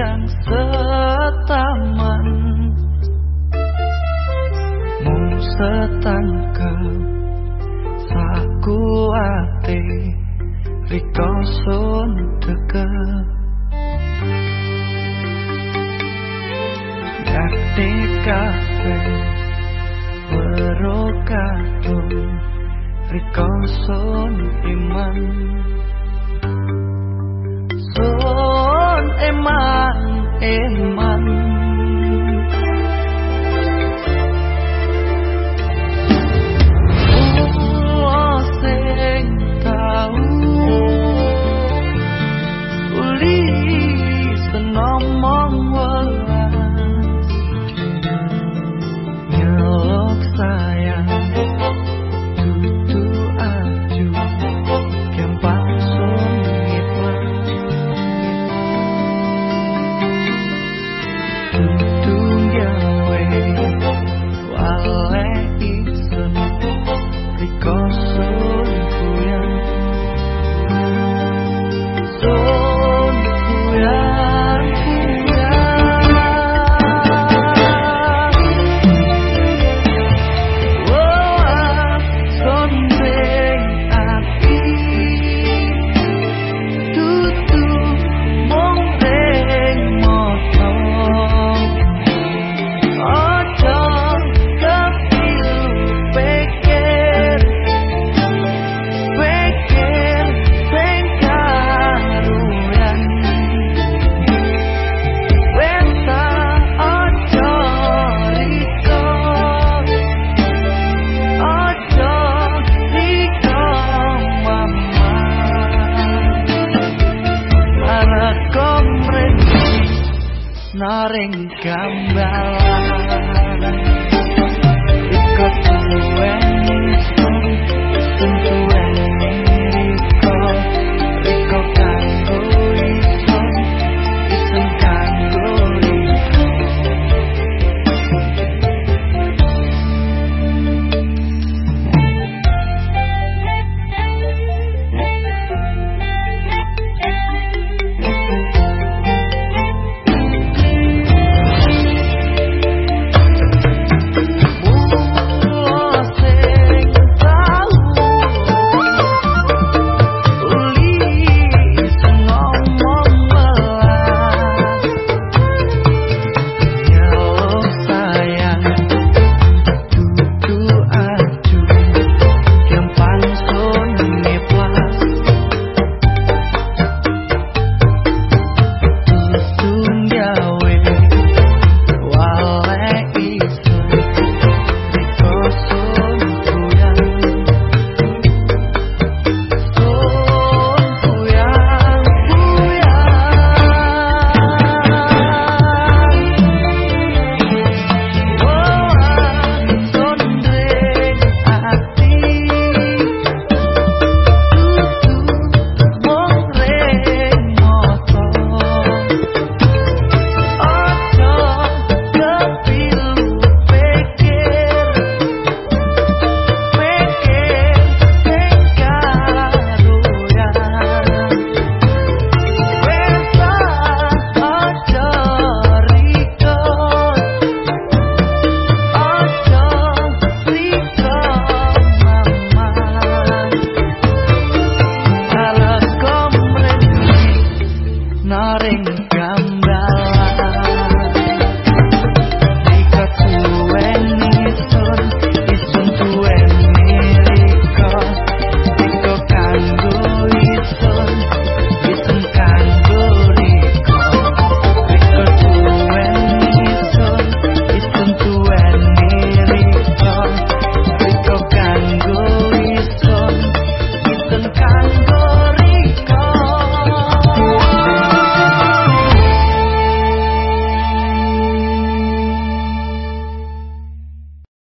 yang setaman. Mu setangkap Saku ate Riko sun deket kafe Wero kadung Riko sun iman. es estar. naring kamu